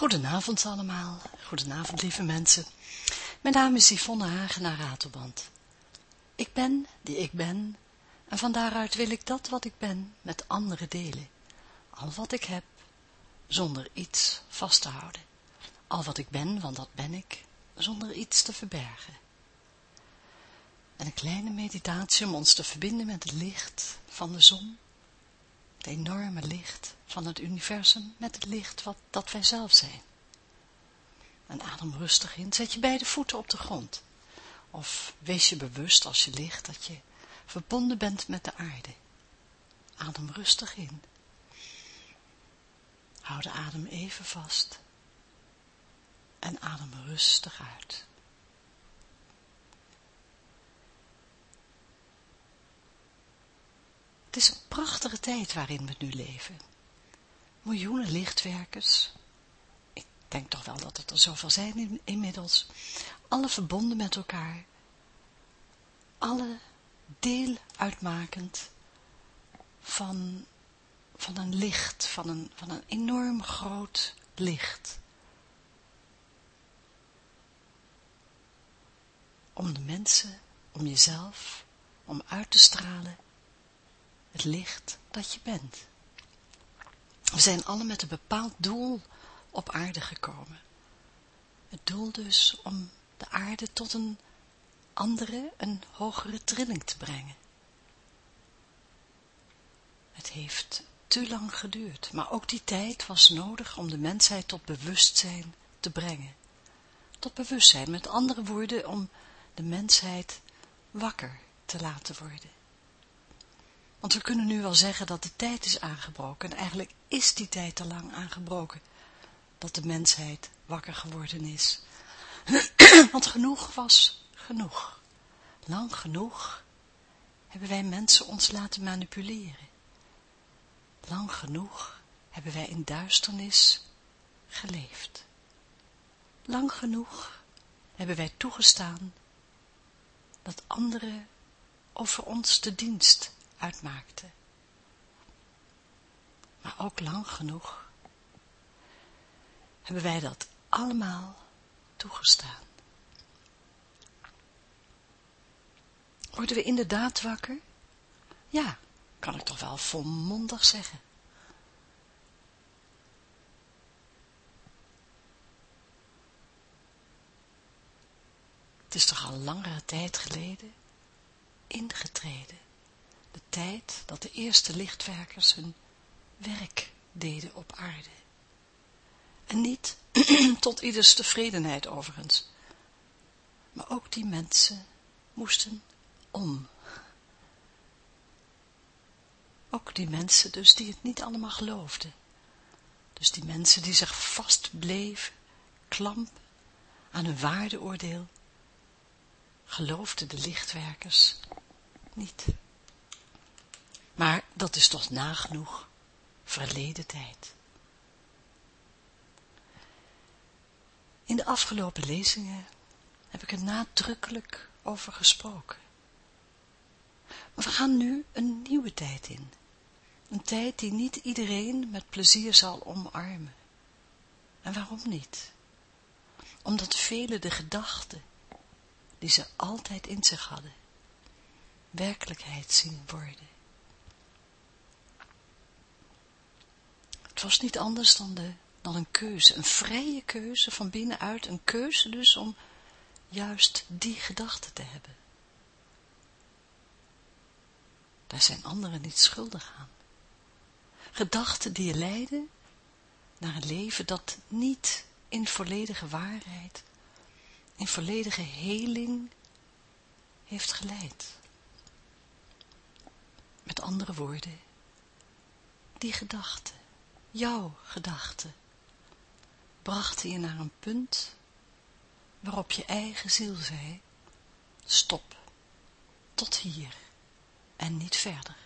Goedenavond allemaal, goedenavond lieve mensen. Mijn naam is Yvonne Hagenaar Ratelband. Ik ben die ik ben en van daaruit wil ik dat wat ik ben met anderen delen. Al wat ik heb, zonder iets vast te houden. Al wat ik ben, want dat ben ik, zonder iets te verbergen. En een kleine meditatie om ons te verbinden met het licht van de zon, het enorme licht van het universum met het licht wat, dat wij zelf zijn. En adem rustig in, zet je beide voeten op de grond. Of wees je bewust als je ligt dat je verbonden bent met de aarde. Adem rustig in. Hou de adem even vast. En adem rustig uit. Het is een prachtige tijd waarin we nu leven. Miljoenen lichtwerkers, ik denk toch wel dat het er zoveel zijn inmiddels, alle verbonden met elkaar, alle deel uitmakend van, van een licht, van een, van een enorm groot licht. Om de mensen, om jezelf, om uit te stralen het licht dat je bent. We zijn alle met een bepaald doel op aarde gekomen. Het doel dus om de aarde tot een andere, een hogere trilling te brengen. Het heeft te lang geduurd, maar ook die tijd was nodig om de mensheid tot bewustzijn te brengen. Tot bewustzijn, met andere woorden, om de mensheid wakker te laten worden. Want we kunnen nu wel zeggen dat de tijd is aangebroken. En eigenlijk is die tijd al lang aangebroken. Dat de mensheid wakker geworden is. Want genoeg was genoeg. Lang genoeg hebben wij mensen ons laten manipuleren. Lang genoeg hebben wij in duisternis geleefd. Lang genoeg hebben wij toegestaan dat anderen over ons de dienst uitmaakte. Maar ook lang genoeg hebben wij dat allemaal toegestaan. Worden we inderdaad wakker? Ja, kan ik toch wel volmondig zeggen. Het is toch al langere tijd geleden ingetreden tijd dat de eerste lichtwerkers hun werk deden op aarde. En niet tot ieders tevredenheid overigens. Maar ook die mensen moesten om. Ook die mensen dus die het niet allemaal geloofden. Dus die mensen die zich vastbleven, klamp aan hun waardeoordeel, geloofden de lichtwerkers niet. Maar dat is toch nagenoeg verleden tijd. In de afgelopen lezingen heb ik er nadrukkelijk over gesproken. Maar we gaan nu een nieuwe tijd in. Een tijd die niet iedereen met plezier zal omarmen. En waarom niet? Omdat velen de gedachten, die ze altijd in zich hadden, werkelijkheid zien worden. Het was niet anders dan, de, dan een keuze, een vrije keuze van binnenuit, een keuze dus om juist die gedachte te hebben. Daar zijn anderen niet schuldig aan. Gedachten die je leiden naar een leven dat niet in volledige waarheid, in volledige heling heeft geleid. Met andere woorden, die gedachten jouw gedachten brachten je naar een punt waarop je eigen ziel zei, stop, tot hier en niet verder.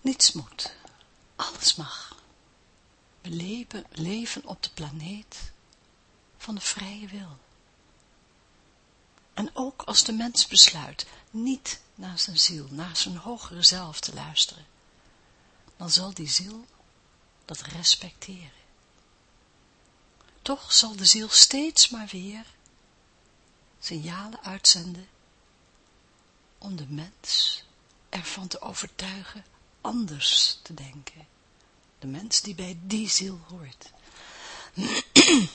Niets moet, alles mag. We leven, leven op de planeet van de vrije wil. En ook als de mens besluit niet naar zijn ziel, naar zijn hogere zelf te luisteren, dan zal die ziel dat respecteren. Toch zal de ziel steeds maar weer signalen uitzenden om de mens ervan te overtuigen anders te denken. De mens die bij die ziel hoort.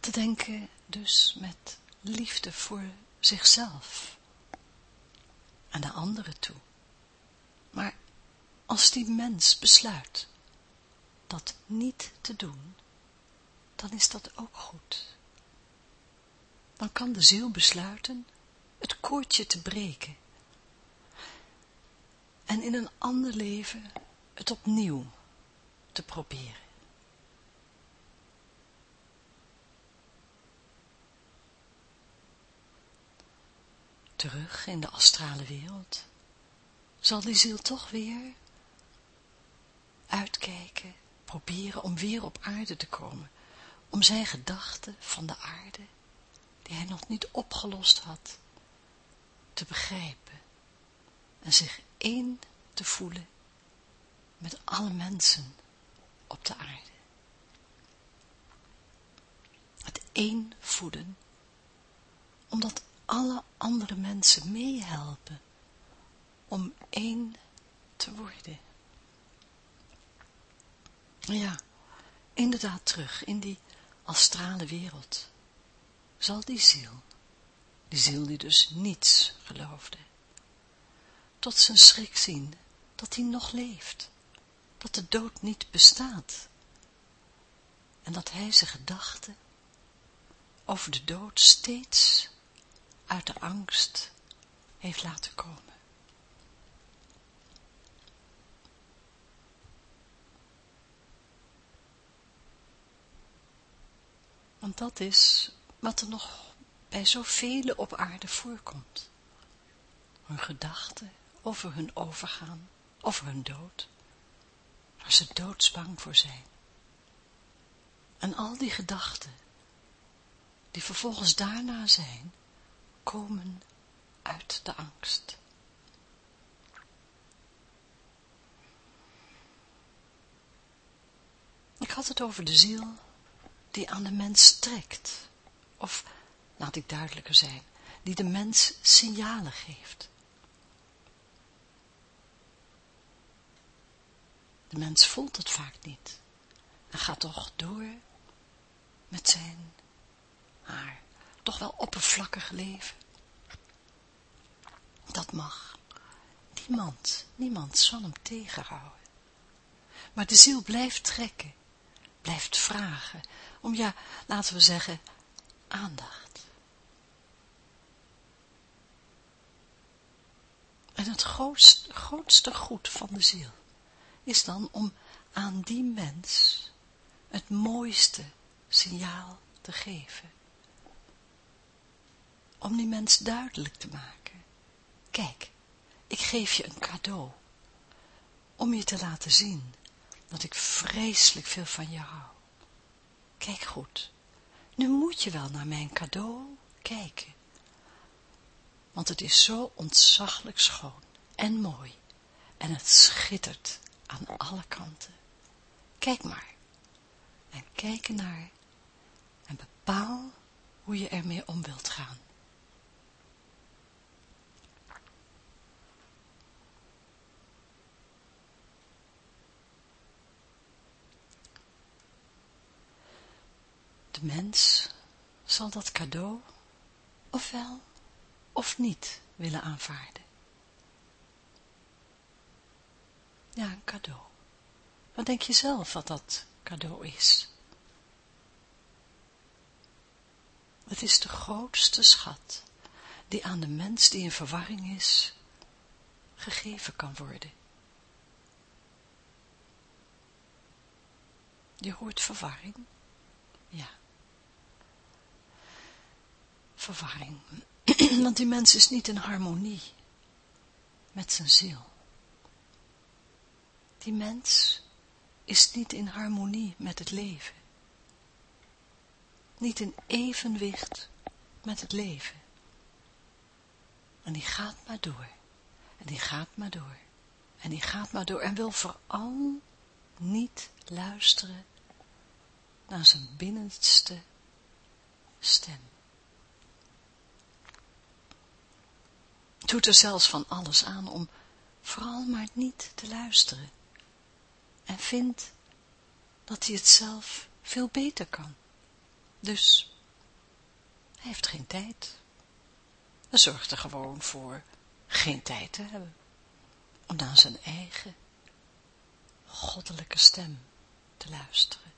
te denken dus met liefde voor zichzelf en de anderen toe. Maar als die mens besluit dat niet te doen, dan is dat ook goed. Dan kan de ziel besluiten het koordje te breken en in een ander leven het opnieuw te proberen. Terug in de astrale wereld zal die ziel toch weer uitkijken, proberen om weer op aarde te komen, om zijn gedachten van de aarde, die hij nog niet opgelost had, te begrijpen en zich één te voelen met alle mensen op de aarde. Het één voeden, omdat alle andere mensen meehelpen om één te worden. Ja, inderdaad terug in die astrale wereld zal die ziel, die ziel die dus niets geloofde, tot zijn schrik zien dat hij nog leeft, dat de dood niet bestaat en dat hij zijn gedachten over de dood steeds uit de angst heeft laten komen. Want dat is wat er nog bij zoveel op aarde voorkomt. Hun gedachten over hun overgaan, over hun dood, waar ze doodsbang voor zijn. En al die gedachten, die vervolgens daarna zijn, komen uit de angst. Ik had het over de ziel die aan de mens trekt, of, laat ik duidelijker zijn, die de mens signalen geeft. De mens voelt het vaak niet en gaat toch door met zijn haar toch wel oppervlakkig leven. Dat mag. Niemand, niemand zal hem tegenhouden. Maar de ziel blijft trekken, blijft vragen, om ja, laten we zeggen, aandacht. En het grootste, grootste goed van de ziel is dan om aan die mens het mooiste signaal te geven om die mens duidelijk te maken. Kijk, ik geef je een cadeau, om je te laten zien dat ik vreselijk veel van je hou. Kijk goed, nu moet je wel naar mijn cadeau kijken, want het is zo ontzaglijk schoon en mooi. En het schittert aan alle kanten. Kijk maar. En kijk naar en bepaal hoe je ermee om wilt gaan. De mens zal dat cadeau ofwel of niet willen aanvaarden. Ja, een cadeau. Wat denk je zelf wat dat cadeau is? Het is de grootste schat die aan de mens die in verwarring is, gegeven kan worden. Je hoort verwarring? Ja verwarring. Want die mens is niet in harmonie met zijn ziel. Die mens is niet in harmonie met het leven. Niet in evenwicht met het leven. En die gaat maar door. En die gaat maar door. En die gaat maar door en wil vooral niet luisteren naar zijn binnenste stem. Doet er zelfs van alles aan om vooral maar niet te luisteren. En vindt dat hij het zelf veel beter kan. Dus hij heeft geen tijd. Hij zorgt er gewoon voor geen tijd te hebben. Om naar zijn eigen goddelijke stem te luisteren.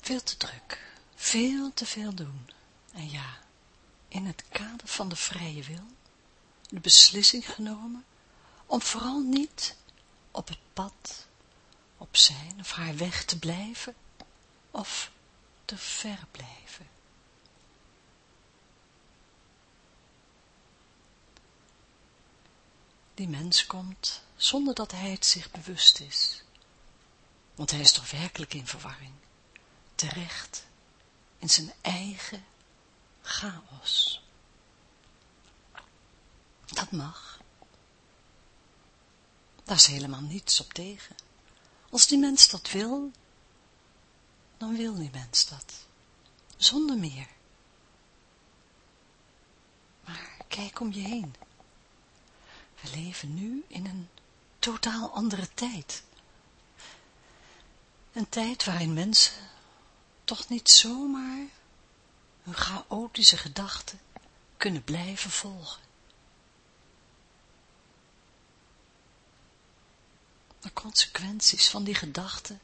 Veel te druk, veel te veel doen. En ja, in het kader van de vrije wil, de beslissing genomen om vooral niet op het pad, op zijn of haar weg te blijven of te ver blijven. Die mens komt zonder dat hij het zich bewust is, want hij is toch werkelijk in verwarring, terecht in zijn eigen chaos. Dat mag. Daar is helemaal niets op tegen. Als die mens dat wil, dan wil die mens dat. Zonder meer. Maar kijk om je heen. We leven nu in een totaal andere tijd. Een tijd waarin mensen toch niet zomaar hun chaotische gedachten kunnen blijven volgen. De consequenties van die gedachten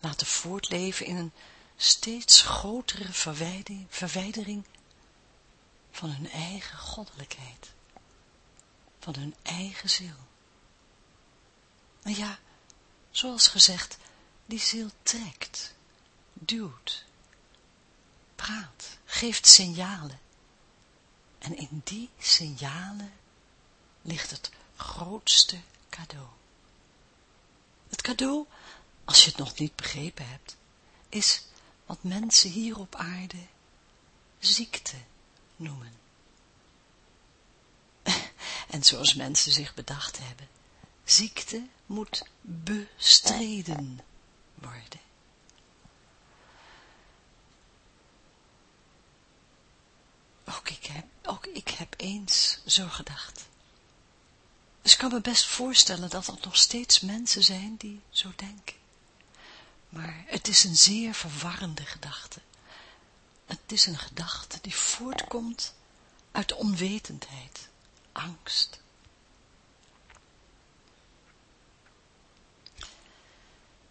laten voortleven in een steeds grotere verwijdering van hun eigen goddelijkheid, van hun eigen ziel. En ja, zoals gezegd, die ziel trekt, duwt, praat, geeft signalen. En in die signalen ligt het grootste cadeau. Het cadeau, als je het nog niet begrepen hebt, is wat mensen hier op aarde ziekte noemen. En zoals mensen zich bedacht hebben, ziekte moet bestreden worden. Ook ik heb, eens zo gedacht. Dus ik kan me best voorstellen dat er nog steeds mensen zijn die zo denken. Maar het is een zeer verwarrende gedachte. Het is een gedachte die voortkomt uit onwetendheid, angst.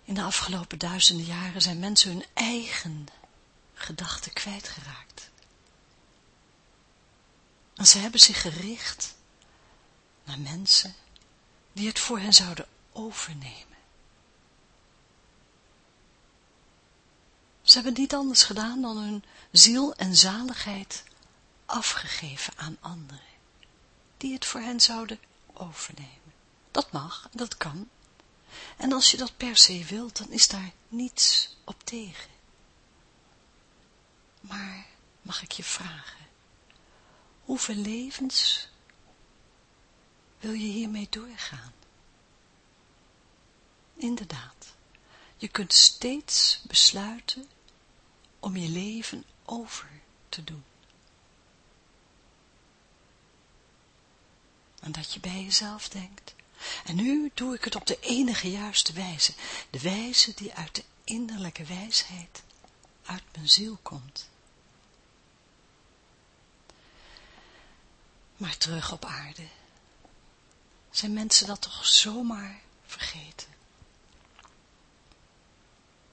In de afgelopen duizenden jaren zijn mensen hun eigen gedachten kwijtgeraakt. En ze hebben zich gericht naar mensen die het voor hen zouden overnemen. Ze hebben niet anders gedaan dan hun ziel en zaligheid afgegeven aan anderen, die het voor hen zouden overnemen. Dat mag, dat kan. En als je dat per se wilt, dan is daar niets op tegen. Maar mag ik je vragen, hoeveel levens wil je hiermee doorgaan? Inderdaad, je kunt steeds besluiten om je leven over te doen. En dat je bij jezelf denkt, en nu doe ik het op de enige juiste wijze, de wijze die uit de innerlijke wijsheid uit mijn ziel komt. Maar terug op aarde, zijn mensen dat toch zomaar vergeten.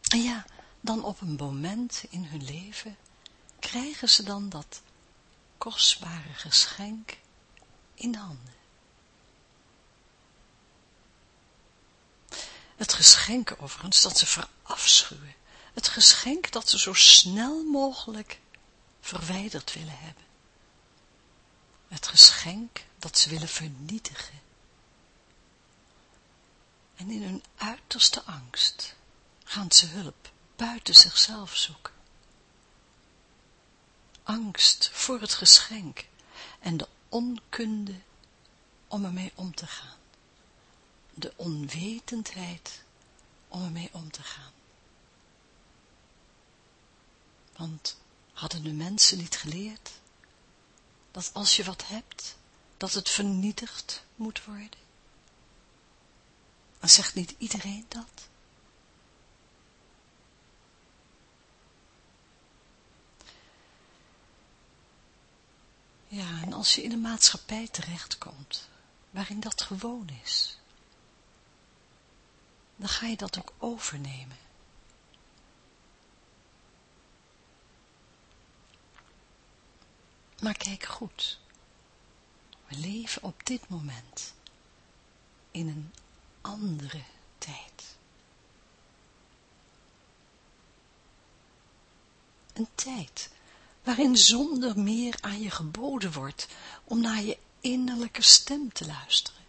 En ja, dan op een moment in hun leven krijgen ze dan dat kostbare geschenk in handen. Het geschenk overigens dat ze verafschuwen. Het geschenk dat ze zo snel mogelijk verwijderd willen hebben. Het geschenk dat ze willen vernietigen. En in hun uiterste angst gaan ze hulp buiten zichzelf zoeken. Angst voor het geschenk en de onkunde om ermee om te gaan. De onwetendheid om ermee om te gaan. Want hadden de mensen niet geleerd dat als je wat hebt, dat het vernietigd moet worden? En zegt niet iedereen dat? Ja, en als je in een maatschappij terechtkomt, waarin dat gewoon is, dan ga je dat ook overnemen. Maar kijk goed, we leven op dit moment in een andere tijd. Een tijd waarin zonder meer aan je geboden wordt om naar je innerlijke stem te luisteren.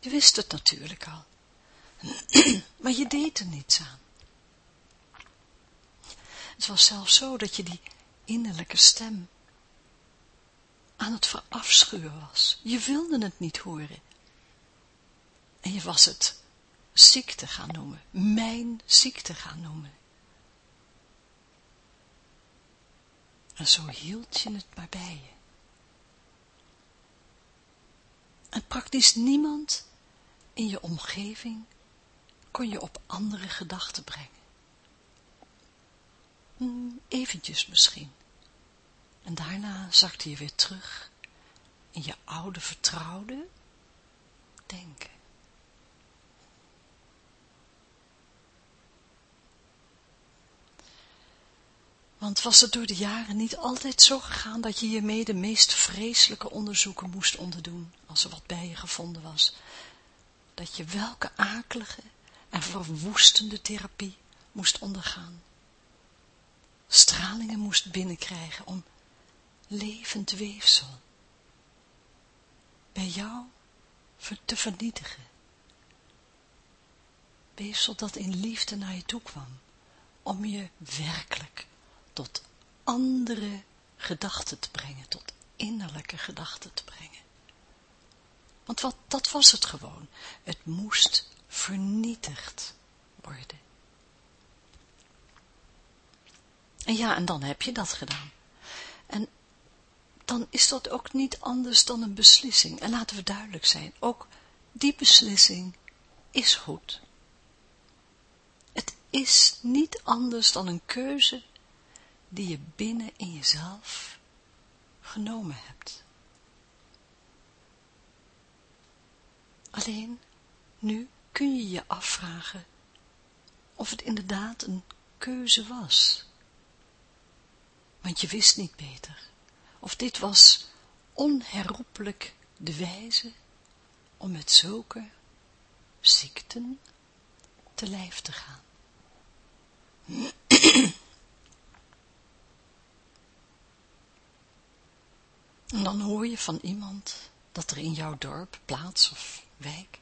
Je wist het natuurlijk al, maar je deed er niets aan. Het was zelfs zo dat je die innerlijke stem aan het verafschuwen was. Je wilde het niet horen. En je was het ziekte gaan noemen, mijn ziekte gaan noemen. En zo hield je het maar bij je. En praktisch niemand in je omgeving kon je op andere gedachten brengen. Hm, eventjes misschien. En daarna zakte je weer terug in je oude vertrouwde denken. Want was het door de jaren niet altijd zo gegaan dat je hiermee de meest vreselijke onderzoeken moest onderdoen, als er wat bij je gevonden was, dat je welke akelige en verwoestende therapie moest ondergaan, stralingen moest binnenkrijgen om levend weefsel bij jou te vernietigen, weefsel dat in liefde naar je toe kwam, om je werkelijk tot andere gedachten te brengen, tot innerlijke gedachten te brengen. Want wat, dat was het gewoon. Het moest vernietigd worden. En ja, en dan heb je dat gedaan. En dan is dat ook niet anders dan een beslissing. En laten we duidelijk zijn, ook die beslissing is goed. Het is niet anders dan een keuze die je binnen in jezelf genomen hebt. Alleen, nu kun je je afvragen of het inderdaad een keuze was. Want je wist niet beter. Of dit was onherroepelijk de wijze om met zulke ziekten te lijf te gaan. En dan hoor je van iemand dat er in jouw dorp, plaats of wijk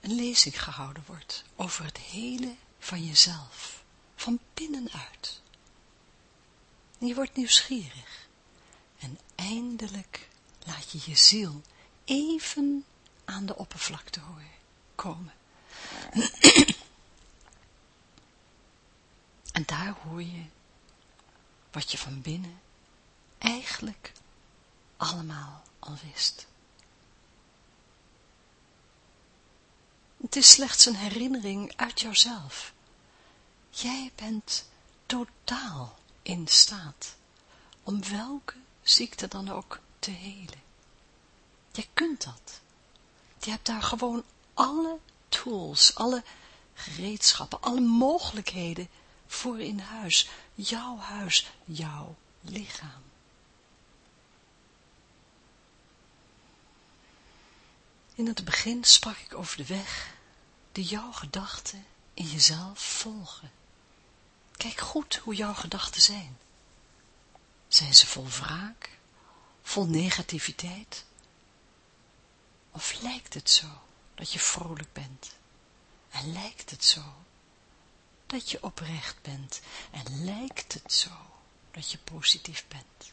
een lezing gehouden wordt over het hele van jezelf, van binnenuit. Je wordt nieuwsgierig en eindelijk laat je je ziel even aan de oppervlakte komen. en daar hoor je wat je van binnen eigenlijk allemaal al wist. Het is slechts een herinnering uit jouzelf. Jij bent totaal in staat om welke ziekte dan ook te helen. Jij kunt dat. Je hebt daar gewoon alle tools, alle gereedschappen, alle mogelijkheden voor in huis. Jouw huis, jouw lichaam. In het begin sprak ik over de weg die jouw gedachten in jezelf volgen. Kijk goed hoe jouw gedachten zijn. Zijn ze vol wraak, vol negativiteit? Of lijkt het zo dat je vrolijk bent? En lijkt het zo dat je oprecht bent en lijkt het zo dat je positief bent.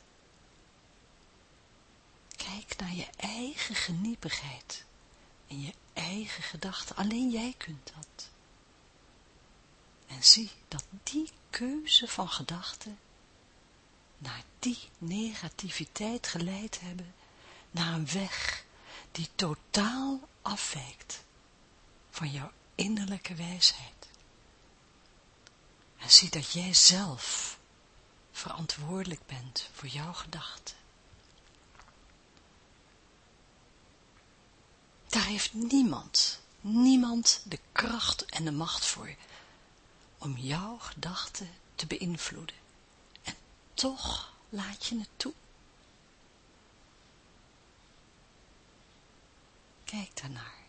Kijk naar je eigen geniepigheid in je eigen gedachten. Alleen jij kunt dat. En zie dat die keuze van gedachten naar die negativiteit geleid hebben, naar een weg die totaal afwijkt van jouw innerlijke wijsheid. En zie dat jij zelf verantwoordelijk bent voor jouw gedachten. Daar heeft niemand, niemand de kracht en de macht voor om jouw gedachten te beïnvloeden. En toch laat je het toe. Kijk daarnaar.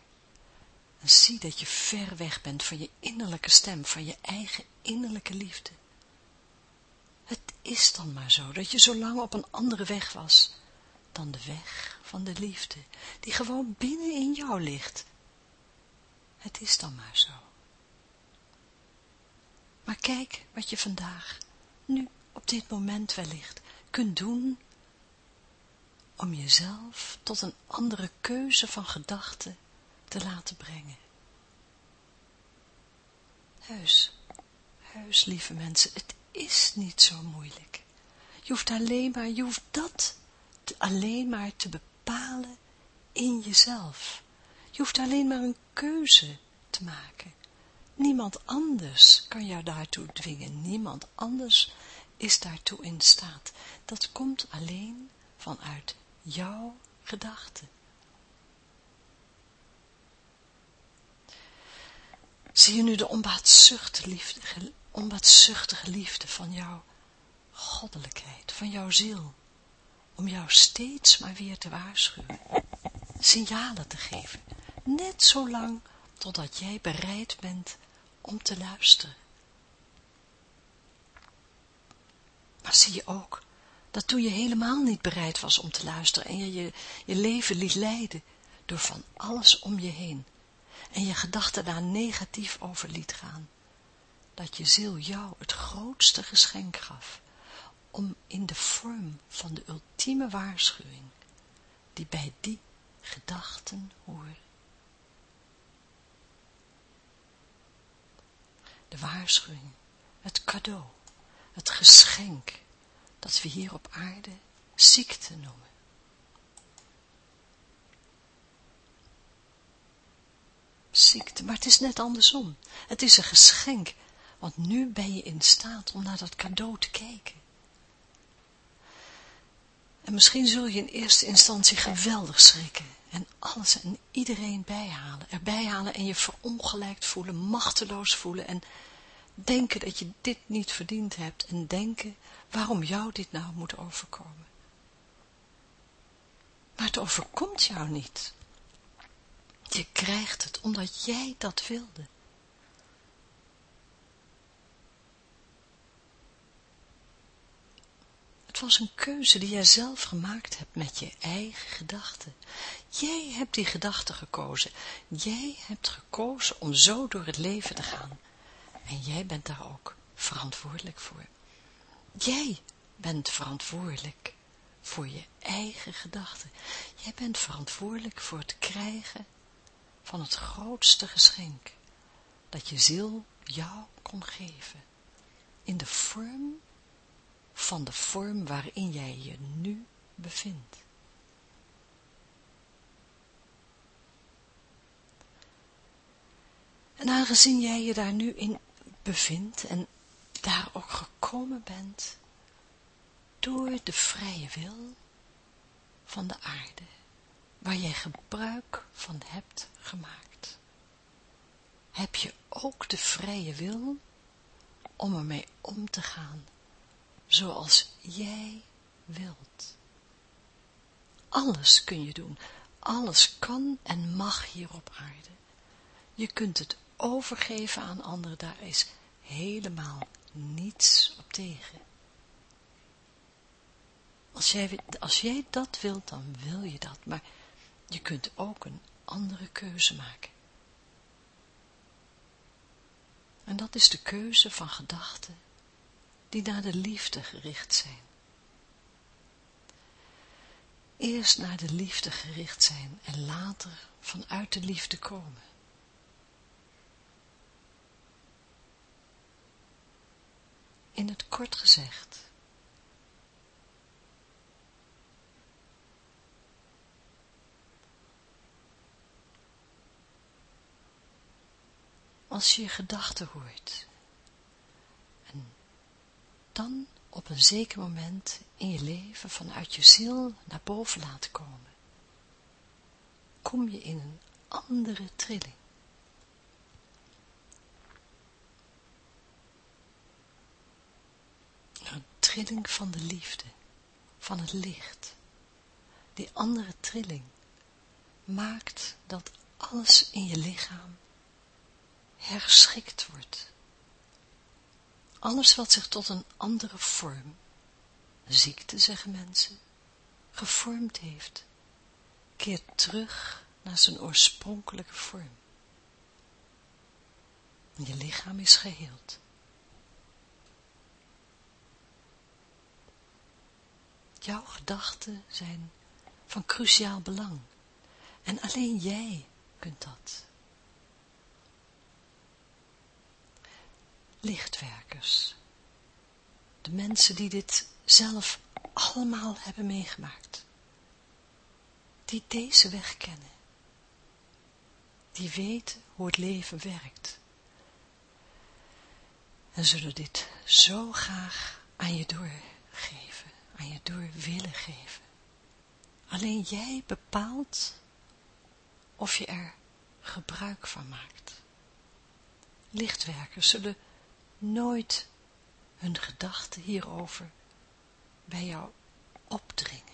En zie dat je ver weg bent van je innerlijke stem, van je eigen innerlijke liefde. Het is dan maar zo, dat je zo lang op een andere weg was, dan de weg van de liefde, die gewoon binnen in jou ligt. Het is dan maar zo. Maar kijk wat je vandaag, nu, op dit moment wellicht, kunt doen om jezelf tot een andere keuze van gedachten te laten brengen. Heus, heus, lieve mensen, het is niet zo moeilijk. Je hoeft alleen maar, je hoeft dat alleen maar te bepalen in jezelf. Je hoeft alleen maar een keuze te maken. Niemand anders kan jou daartoe dwingen. Niemand anders is daartoe in staat. Dat komt alleen vanuit jouw gedachten. Zie je nu de onbaatzuchtige liefde, onbaatzuchtige liefde van jouw goddelijkheid, van jouw ziel, om jou steeds maar weer te waarschuwen, signalen te geven, net zo lang totdat jij bereid bent om te luisteren. Maar zie je ook, dat toen je helemaal niet bereid was om te luisteren en je je, je leven liet leiden door van alles om je heen en je gedachten daar negatief over liet gaan, dat je ziel jou het grootste geschenk gaf om in de vorm van de ultieme waarschuwing, die bij die gedachten horen. De waarschuwing, het cadeau, het geschenk, dat we hier op aarde ziekte noemen. Ziekte, maar het is net andersom. Het is een geschenk, want nu ben je in staat om naar dat cadeau te kijken. En misschien zul je in eerste instantie geweldig schrikken en alles en iedereen bijhalen, erbij halen en je verongelijkt voelen, machteloos voelen en denken dat je dit niet verdiend hebt en denken waarom jou dit nou moet overkomen. Maar het overkomt jou niet. Je krijgt het omdat jij dat wilde. Het was een keuze die jij zelf gemaakt hebt met je eigen gedachten. Jij hebt die gedachten gekozen. Jij hebt gekozen om zo door het leven te gaan. En jij bent daar ook verantwoordelijk voor. Jij bent verantwoordelijk voor je eigen gedachten. Jij bent verantwoordelijk voor het krijgen van het grootste geschenk dat je ziel jou kon geven. In de vorm van de vorm waarin jij je nu bevindt. En aangezien jij je daar nu in bevindt en daar ook gekomen bent, door de vrije wil van de aarde, waar jij gebruik van hebt gemaakt, heb je ook de vrije wil om ermee om te gaan zoals jij wilt. Alles kun je doen, alles kan en mag hier op aarde. Je kunt het overgeven aan anderen, daar is helemaal niets op tegen. Als jij, als jij dat wilt, dan wil je dat, maar je kunt ook een andere keuze maken. En dat is de keuze van gedachten die naar de liefde gericht zijn. Eerst naar de liefde gericht zijn en later vanuit de liefde komen. In het kort gezegd, als je je gedachten hoort dan op een zeker moment in je leven vanuit je ziel naar boven laten komen, kom je in een andere trilling. Een trilling van de liefde, van het licht. Die andere trilling maakt dat alles in je lichaam herschikt wordt. Alles wat zich tot een andere vorm, ziekte zeggen mensen, gevormd heeft, keert terug naar zijn oorspronkelijke vorm. Je lichaam is geheeld. Jouw gedachten zijn van cruciaal belang en alleen jij kunt dat. Lichtwerkers. De mensen die dit zelf allemaal hebben meegemaakt. Die deze weg kennen. Die weten hoe het leven werkt. En zullen dit zo graag aan je doorgeven, aan je door willen geven. Alleen jij bepaalt of je er gebruik van maakt. Lichtwerkers zullen nooit hun gedachten hierover bij jou opdringen.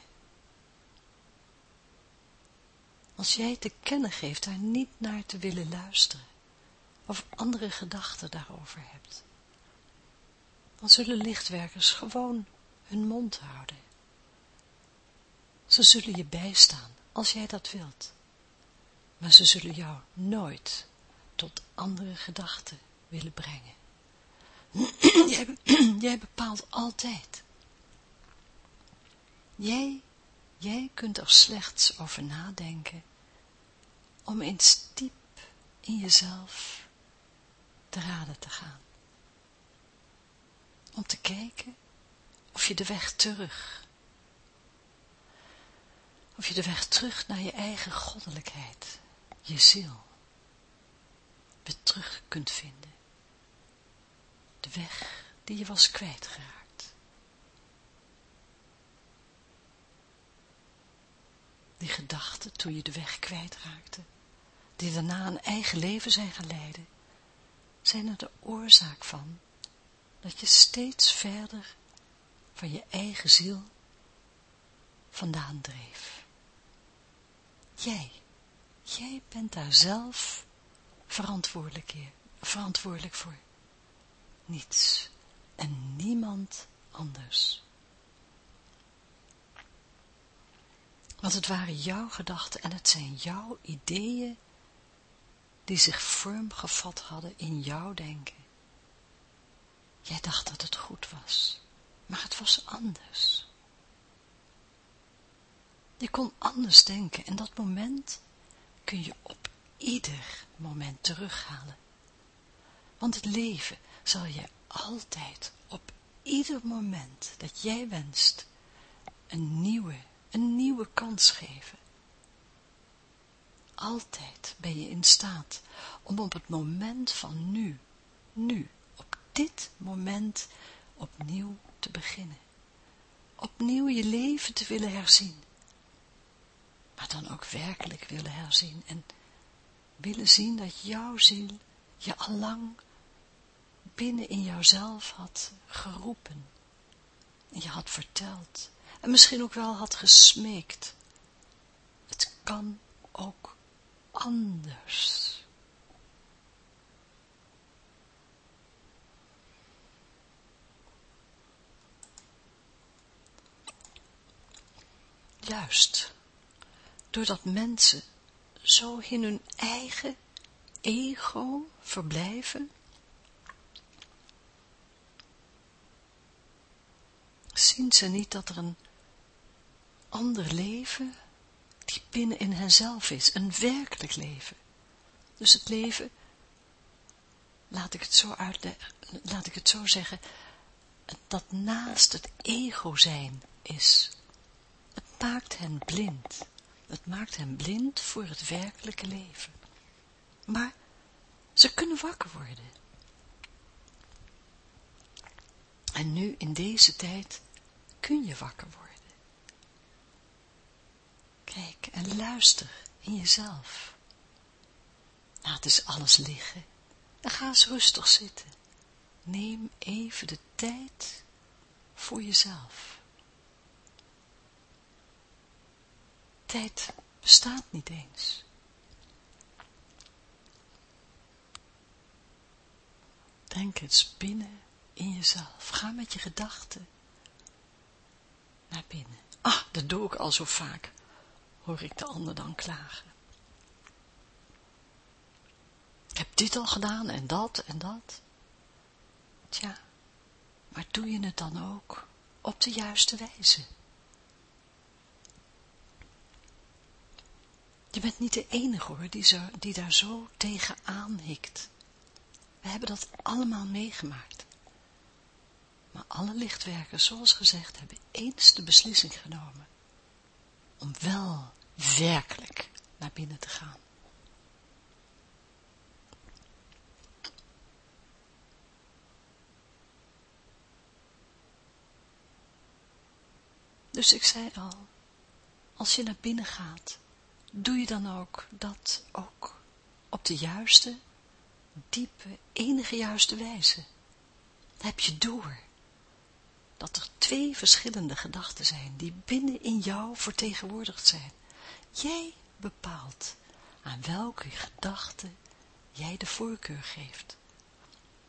Als jij te kennen geeft daar niet naar te willen luisteren, of andere gedachten daarover hebt, dan zullen lichtwerkers gewoon hun mond houden. Ze zullen je bijstaan, als jij dat wilt, maar ze zullen jou nooit tot andere gedachten willen brengen. jij, bepaalt altijd. Jij, jij kunt er slechts over nadenken, om eens diep in jezelf te raden te gaan. Om te kijken of je de weg terug, of je de weg terug naar je eigen goddelijkheid, je ziel, weer terug kunt vinden de weg die je was kwijtgeraakt. Die gedachten toen je de weg kwijtraakte, die daarna een eigen leven zijn gaan zijn er de oorzaak van dat je steeds verder van je eigen ziel vandaan dreef. Jij, jij bent daar zelf verantwoordelijk, verantwoordelijk voor niets en niemand anders. Want het waren jouw gedachten en het zijn jouw ideeën die zich vorm gevat hadden in jouw denken. Jij dacht dat het goed was, maar het was anders. Je kon anders denken en dat moment kun je op ieder moment terughalen. Want het leven zal je altijd op ieder moment dat jij wenst een nieuwe, een nieuwe kans geven. Altijd ben je in staat om op het moment van nu, nu, op dit moment opnieuw te beginnen. Opnieuw je leven te willen herzien. Maar dan ook werkelijk willen herzien en willen zien dat jouw ziel je allang binnen in jouzelf had geroepen. En je had verteld. En misschien ook wel had gesmeekt. Het kan ook anders. Juist, doordat mensen zo in hun eigen ego verblijven, Zien ze niet dat er een ander leven die binnen in henzelf is, een werkelijk leven. Dus het leven, laat ik het zo uitleggen, laat ik het zo zeggen, dat naast het ego zijn is. Het maakt hen blind. Het maakt hen blind voor het werkelijke leven. Maar ze kunnen wakker worden. En nu in deze tijd kun je wakker worden. Kijk en luister in jezelf. Laat eens alles liggen en ga eens rustig zitten. Neem even de tijd voor jezelf. Tijd bestaat niet eens. Denk eens binnen in jezelf. Ga met je gedachten naar binnen. Ah, dat doe ik al zo vaak, hoor ik de ander dan klagen. Ik heb dit al gedaan en dat en dat. Tja, maar doe je het dan ook op de juiste wijze? Je bent niet de enige hoor, die, zo, die daar zo tegenaan hikt. We hebben dat allemaal meegemaakt. Maar alle lichtwerkers, zoals gezegd, hebben eens de beslissing genomen om wel werkelijk naar binnen te gaan. Dus ik zei al, als je naar binnen gaat, doe je dan ook dat ook op de juiste, diepe, enige juiste wijze. Heb je door dat er twee verschillende gedachten zijn die binnen in jou vertegenwoordigd zijn. Jij bepaalt aan welke gedachten jij de voorkeur geeft.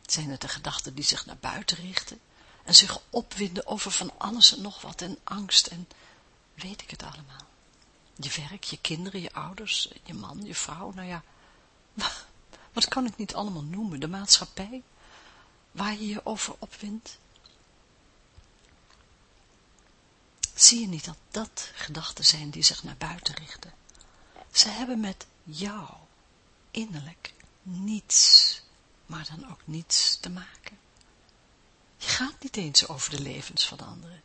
Zijn het de gedachten die zich naar buiten richten en zich opwinden over van alles en nog wat en angst en weet ik het allemaal. Je werk, je kinderen, je ouders, je man, je vrouw, nou ja, wat kan ik niet allemaal noemen, de maatschappij, waar je je over opwindt. Zie je niet dat dat gedachten zijn die zich naar buiten richten? Ze hebben met jou innerlijk niets, maar dan ook niets te maken. Je gaat niet eens over de levens van anderen.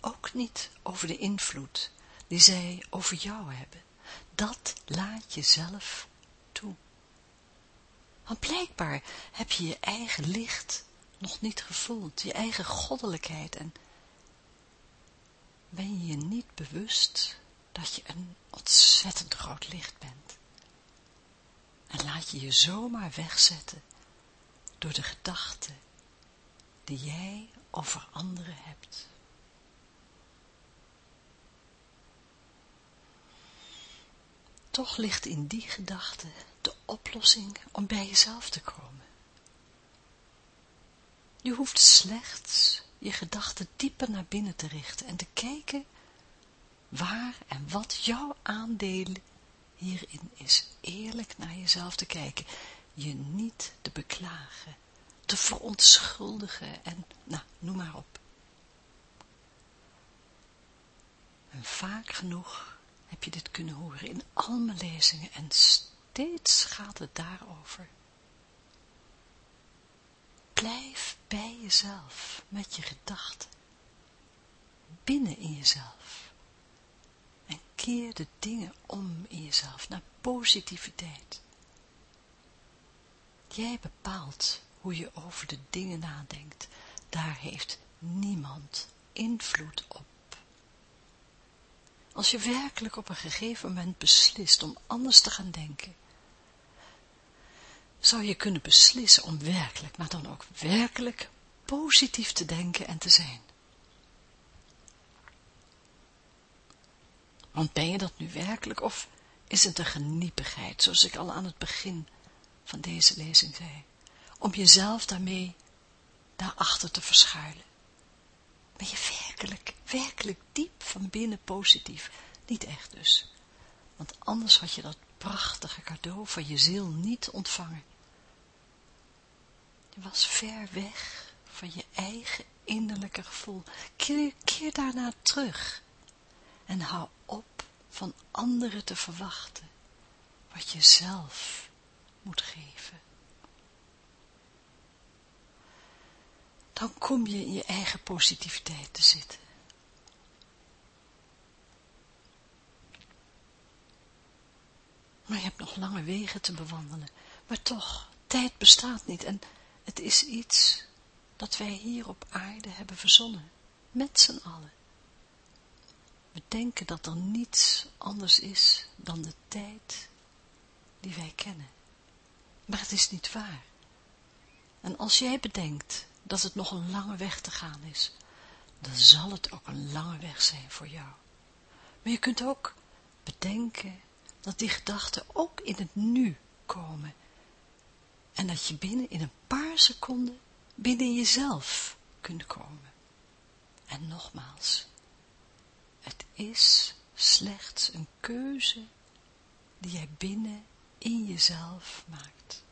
Ook niet over de invloed die zij over jou hebben. Dat laat je zelf toe. Want blijkbaar heb je je eigen licht nog niet gevoeld, je eigen goddelijkheid en ben je niet bewust dat je een ontzettend groot licht bent. En laat je je zomaar wegzetten door de gedachten die jij over anderen hebt. Toch ligt in die gedachte de oplossing om bij jezelf te komen. Je hoeft slechts je gedachten dieper naar binnen te richten en te kijken waar en wat jouw aandeel hierin is. Eerlijk naar jezelf te kijken, je niet te beklagen, te verontschuldigen en, nou, noem maar op. En vaak genoeg heb je dit kunnen horen in al mijn lezingen en steeds gaat het daarover. Blijf bij jezelf, met je gedachten, binnen in jezelf. En keer de dingen om in jezelf naar positiviteit. Jij bepaalt hoe je over de dingen nadenkt. Daar heeft niemand invloed op. Als je werkelijk op een gegeven moment beslist om anders te gaan denken, zou je kunnen beslissen om werkelijk, maar dan ook werkelijk positief te denken en te zijn. Want ben je dat nu werkelijk of is het een geniepigheid, zoals ik al aan het begin van deze lezing zei, om jezelf daarmee daarachter te verschuilen? Ben je werkelijk, werkelijk diep van binnen positief? Niet echt dus. Want anders had je dat prachtige cadeau van je ziel niet ontvangen. Je was ver weg van je eigen innerlijke gevoel. Keer, keer daarna terug. En hou op van anderen te verwachten wat je zelf moet geven. Dan kom je in je eigen positiviteit te zitten. Maar je hebt nog lange wegen te bewandelen. Maar toch, tijd bestaat niet en het is iets dat wij hier op aarde hebben verzonnen, met z'n allen. We denken dat er niets anders is dan de tijd die wij kennen. Maar het is niet waar. En als jij bedenkt dat het nog een lange weg te gaan is, dan zal het ook een lange weg zijn voor jou. Maar je kunt ook bedenken dat die gedachten ook in het nu komen en dat je binnen in een paar seconden binnen jezelf kunt komen. En nogmaals, het is slechts een keuze die jij binnen in jezelf maakt.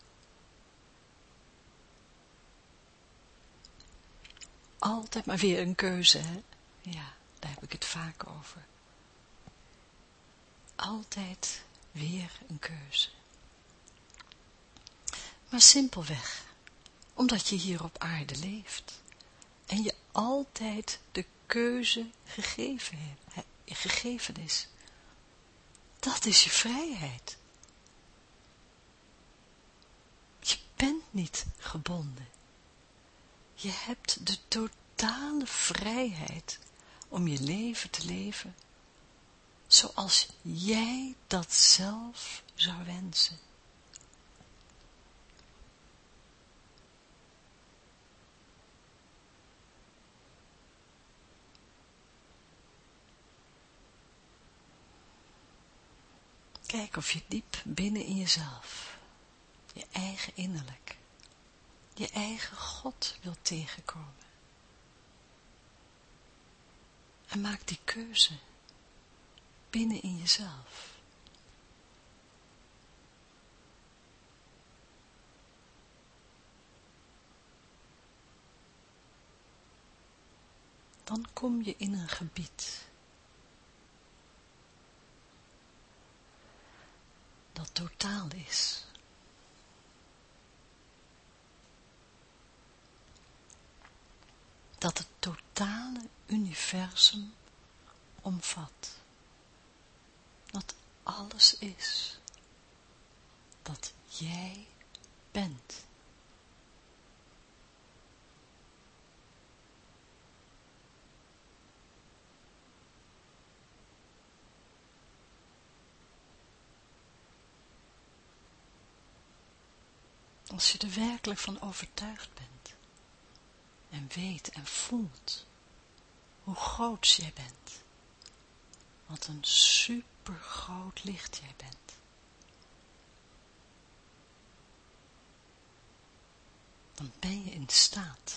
Altijd maar weer een keuze, hè? Ja, daar heb ik het vaak over. Altijd weer een keuze. Maar simpelweg, omdat je hier op aarde leeft en je altijd de keuze gegeven, hebt, gegeven is. Dat is je vrijheid. Je bent niet gebonden. Je hebt de totale vrijheid om je leven te leven zoals jij dat zelf zou wensen. Kijk of je diep binnen in jezelf, je eigen innerlijk, je eigen God wilt tegenkomen. En maak die keuze binnen in jezelf. Dan kom je in een gebied dat totaal is. Dat het totale universum omvat. Dat alles is. Dat jij bent. Als je er werkelijk van overtuigd bent en weet en voelt hoe groot jij bent, wat een super groot licht jij bent, dan ben je in staat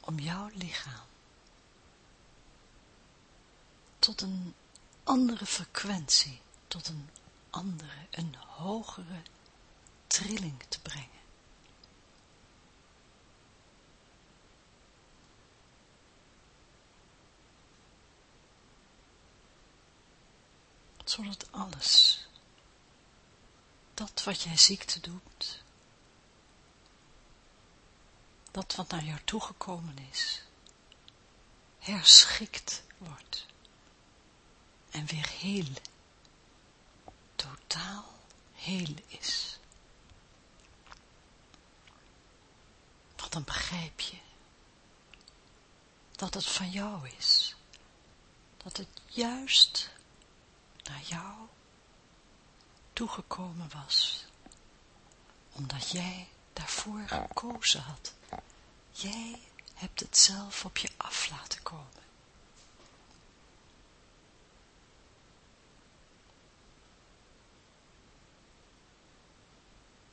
om jouw lichaam tot een andere frequentie, tot een andere, een hogere trilling te brengen. Zodat alles, dat wat jij ziekte doet, dat wat naar jou toegekomen is, herschikt wordt en weer heel, totaal heel is. Want dan begrijp je dat het van jou is. Dat het juist naar jou toegekomen was. Omdat jij daarvoor gekozen had. Jij hebt het zelf op je af laten komen.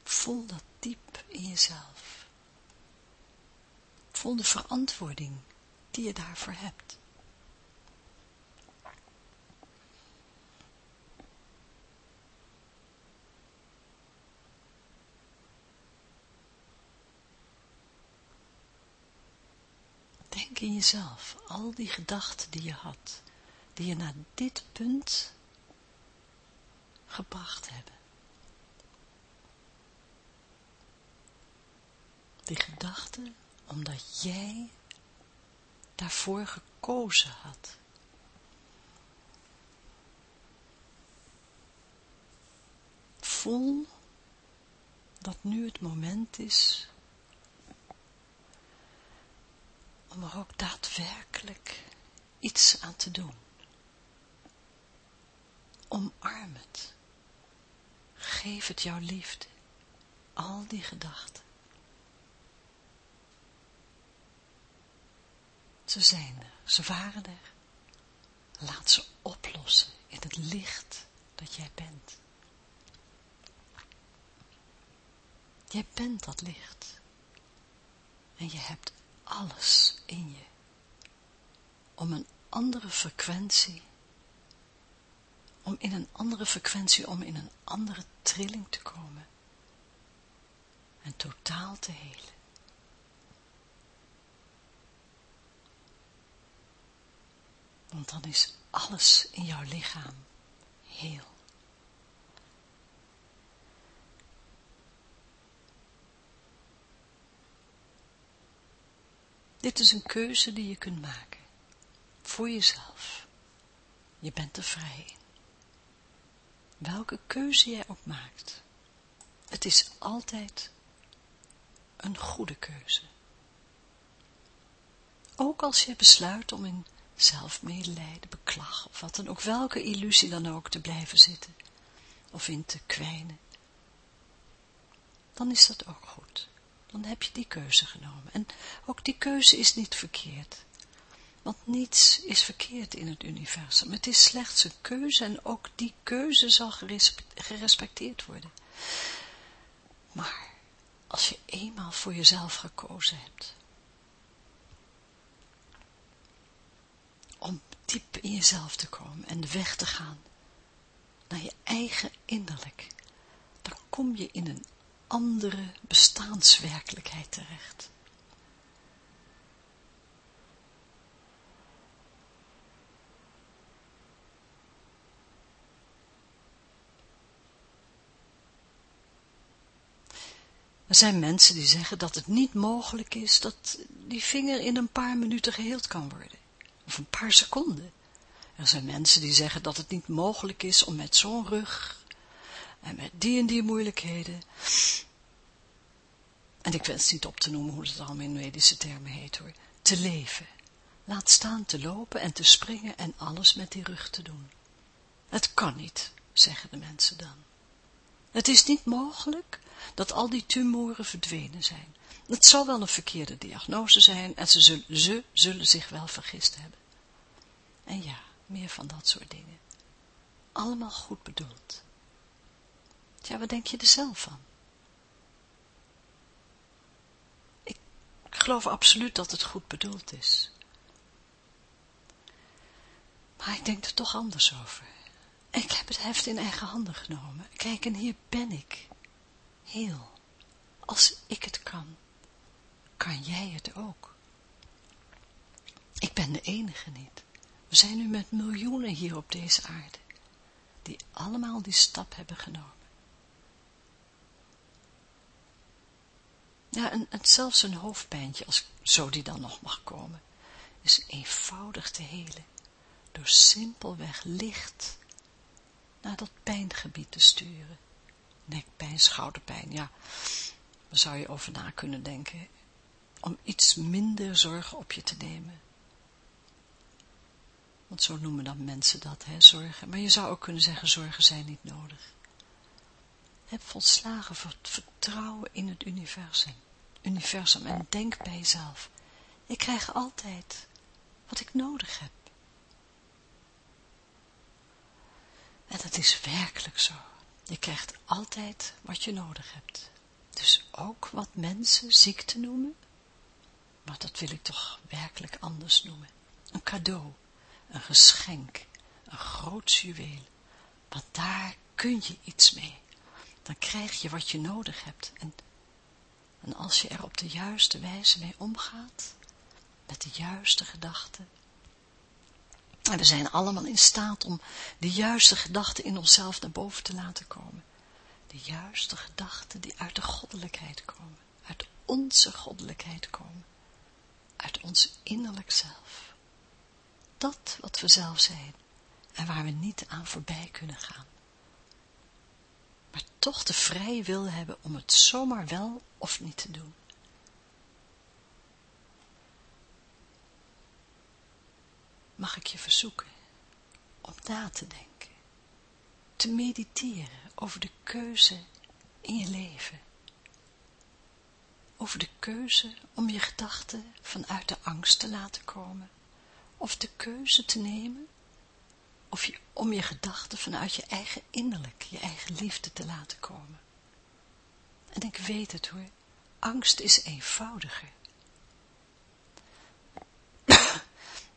Voel dat diep in jezelf. Voel de verantwoording die je daarvoor hebt. in jezelf, al die gedachten die je had, die je naar dit punt gebracht hebben. Die gedachten omdat jij daarvoor gekozen had. Voel dat nu het moment is om er ook daadwerkelijk iets aan te doen. Omarm het. Geef het jouw liefde. Al die gedachten. Ze zijn er, ze waren er. Laat ze oplossen in het licht dat jij bent. Jij bent dat licht. En je hebt alles in je. Om een andere frequentie, om in een andere frequentie, om in een andere trilling te komen. En totaal te helen. Want dan is alles in jouw lichaam heel. Dit is een keuze die je kunt maken. Voor jezelf. Je bent er vrij. Welke keuze jij ook maakt. Het is altijd een goede keuze. Ook als je besluit om in zelfmedelijden, beklag of wat dan ook, welke illusie dan ook te blijven zitten of in te kwijnen, dan is dat ook goed. Dan heb je die keuze genomen. En ook die keuze is niet verkeerd. Want niets is verkeerd in het universum. Het is slechts een keuze en ook die keuze zal gerespecteerd worden. Maar als je eenmaal voor jezelf gekozen hebt, om diep in jezelf te komen en de weg te gaan naar je eigen innerlijk, dan kom je in een andere bestaanswerkelijkheid terecht. Er zijn mensen die zeggen dat het niet mogelijk is dat die vinger in een paar minuten geheeld kan worden. Of een paar seconden. Er zijn mensen die zeggen dat het niet mogelijk is om met zo'n rug en met die en die moeilijkheden. En ik wens niet op te noemen hoe het allemaal in medische termen heet hoor. Te leven. Laat staan te lopen en te springen en alles met die rug te doen. Het kan niet, zeggen de mensen dan. Het is niet mogelijk dat al die tumoren verdwenen zijn. Het zal wel een verkeerde diagnose zijn en ze zullen, ze zullen zich wel vergist hebben. En ja, meer van dat soort dingen. Allemaal goed bedoeld. Ja, wat denk je er zelf van? Ik geloof absoluut dat het goed bedoeld is. Maar ik denk er toch anders over. Ik heb het heft in eigen handen genomen. Kijk, en hier ben ik. Heel. Als ik het kan, kan jij het ook. Ik ben de enige niet. We zijn nu met miljoenen hier op deze aarde, die allemaal die stap hebben genomen. Ja, en, zelfs een hoofdpijntje, als zo die dan nog mag komen, is eenvoudig te helen, door simpelweg licht naar dat pijngebied te sturen. Nekpijn, schouderpijn, ja, daar zou je over na kunnen denken, om iets minder zorgen op je te nemen. Want zo noemen dan mensen dat, hè, zorgen. Maar je zou ook kunnen zeggen, zorgen zijn niet nodig. Heb volslagen vertrouwen in het universum. Universum en denk bij jezelf. Ik krijg altijd wat ik nodig heb. En dat is werkelijk zo. Je krijgt altijd wat je nodig hebt. Dus ook wat mensen ziekte noemen, maar dat wil ik toch werkelijk anders noemen. Een cadeau, een geschenk, een groot juweel. Want daar kun je iets mee. Dan krijg je wat je nodig hebt. En, en als je er op de juiste wijze mee omgaat, met de juiste gedachten. En we zijn allemaal in staat om de juiste gedachten in onszelf naar boven te laten komen. De juiste gedachten die uit de goddelijkheid komen, uit onze goddelijkheid komen, uit ons innerlijk zelf. Dat wat we zelf zijn en waar we niet aan voorbij kunnen gaan. Maar toch de vrije wil hebben om het zomaar wel of niet te doen. mag ik je verzoeken om na te denken, te mediteren over de keuze in je leven. Over de keuze om je gedachten vanuit de angst te laten komen, of de keuze te nemen of je, om je gedachten vanuit je eigen innerlijk, je eigen liefde te laten komen. En ik weet het hoor, angst is eenvoudiger.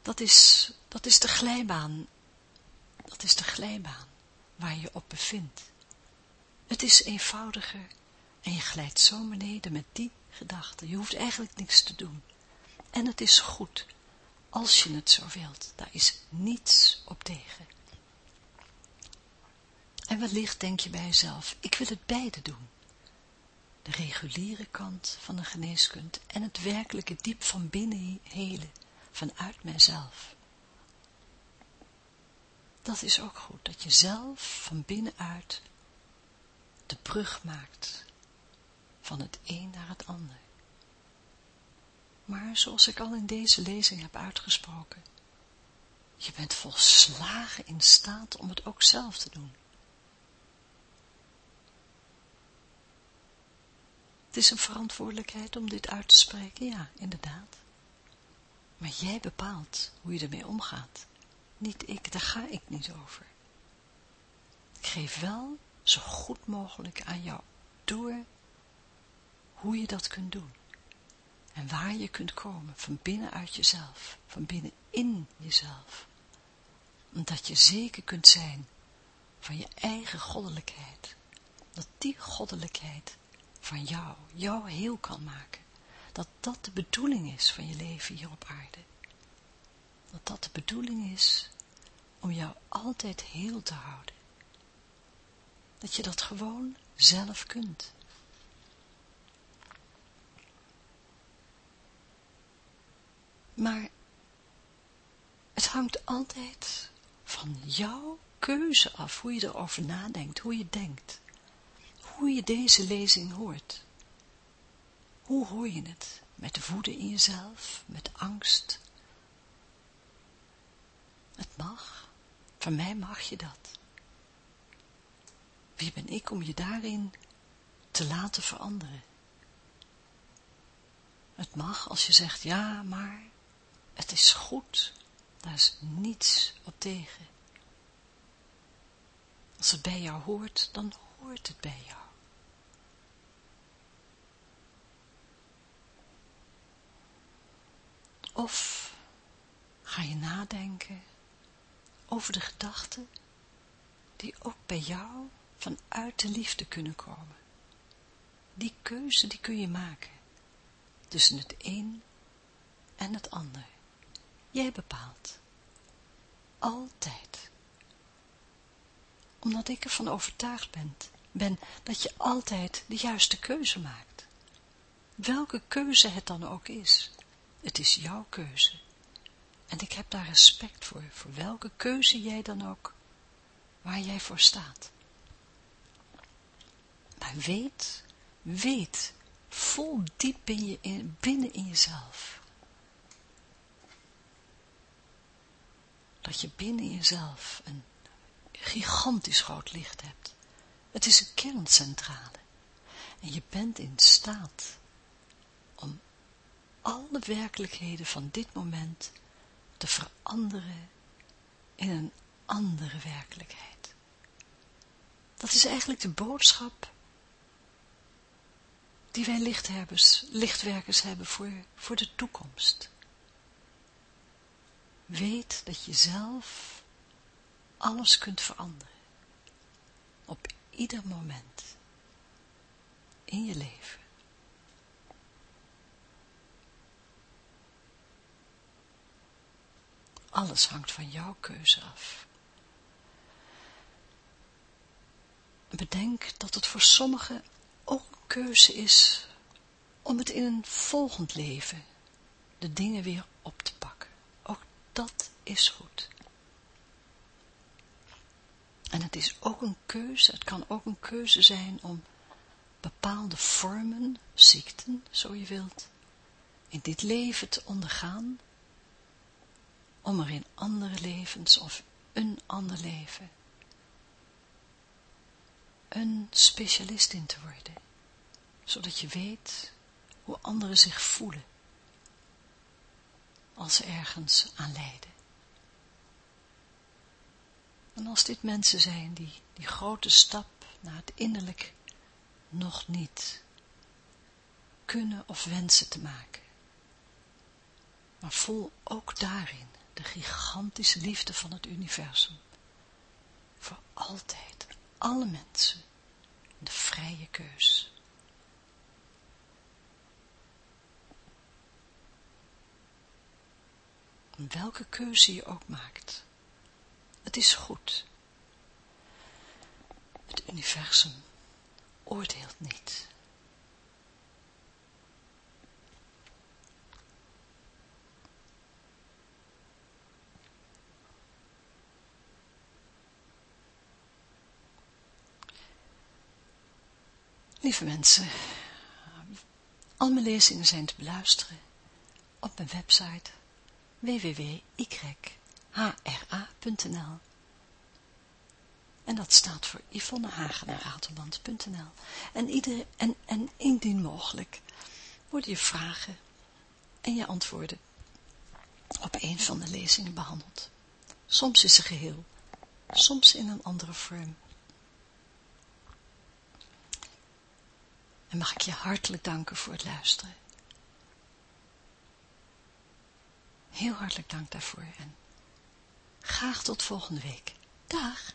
dat is, dat is de glijbaan, dat is de glijbaan waar je op bevindt. Het is eenvoudiger en je glijdt zo beneden met die Je hoeft eigenlijk niks te doen. En het is goed, als je het zo wilt. Daar is niets op tegen. En wellicht denk je bij jezelf, ik wil het beide doen. De reguliere kant van de geneeskunde en het werkelijke diep van binnen helen vanuit mijzelf. Dat is ook goed, dat je zelf van binnenuit de brug maakt van het een naar het ander. Maar zoals ik al in deze lezing heb uitgesproken, je bent volslagen in staat om het ook zelf te doen. Het is een verantwoordelijkheid om dit uit te spreken, ja, inderdaad. Maar jij bepaalt hoe je ermee omgaat. Niet ik, daar ga ik niet over. Ik geef wel zo goed mogelijk aan jou door hoe je dat kunt doen. En waar je kunt komen, van binnenuit jezelf, van binnenin jezelf. Omdat je zeker kunt zijn van je eigen goddelijkheid. Dat die goddelijkheid van jou, jou heel kan maken dat dat de bedoeling is van je leven hier op aarde. Dat dat de bedoeling is om jou altijd heel te houden. Dat je dat gewoon zelf kunt. Maar het hangt altijd van jouw keuze af, hoe je erover nadenkt, hoe je denkt, hoe je deze lezing hoort. Hoe hoor je het? Met woede in jezelf, met angst. Het mag, van mij mag je dat. Wie ben ik om je daarin te laten veranderen? Het mag als je zegt, ja, maar het is goed, daar is niets op tegen. Als het bij jou hoort, dan hoort het bij jou. Of ga je nadenken over de gedachten die ook bij jou vanuit de liefde kunnen komen. Die keuze die kun je maken tussen het een en het ander. Jij bepaalt. Altijd. Omdat ik ervan overtuigd ben, ben dat je altijd de juiste keuze maakt. Welke keuze het dan ook is. Het is jouw keuze. En ik heb daar respect voor, voor welke keuze jij dan ook, waar jij voor staat. Maar weet, weet, vol diep in je, in, binnen in jezelf. Dat je binnen in jezelf een gigantisch groot licht hebt. Het is een kerncentrale. En je bent in staat om alle werkelijkheden van dit moment te veranderen in een andere werkelijkheid. Dat is eigenlijk de boodschap die wij lichthebbers, lichtwerkers hebben voor, voor de toekomst. Weet dat je zelf alles kunt veranderen. Op ieder moment in je leven. Alles hangt van jouw keuze af. Bedenk dat het voor sommigen ook een keuze is om het in een volgend leven de dingen weer op te pakken. Dat is goed. En het is ook een keuze, het kan ook een keuze zijn om bepaalde vormen, ziekten, zo je wilt, in dit leven te ondergaan, om er in andere levens of een ander leven een specialist in te worden, zodat je weet hoe anderen zich voelen als ze ergens aan lijden. En als dit mensen zijn die die grote stap naar het innerlijk nog niet kunnen of wensen te maken. Maar voel ook daarin de gigantische liefde van het universum. Voor altijd, alle mensen, de vrije keus. Welke keuze je ook maakt, het is goed. Het universum oordeelt niet. Lieve mensen, al mijn lezingen zijn te beluisteren op mijn website www.yhra.nl En dat staat voor Yvonne En, ieder, en, en indien mogelijk worden je vragen en je antwoorden op een van de lezingen behandeld. Soms is ze geheel, soms in een andere vorm. En mag ik je hartelijk danken voor het luisteren. Heel hartelijk dank daarvoor en graag tot volgende week. Dag!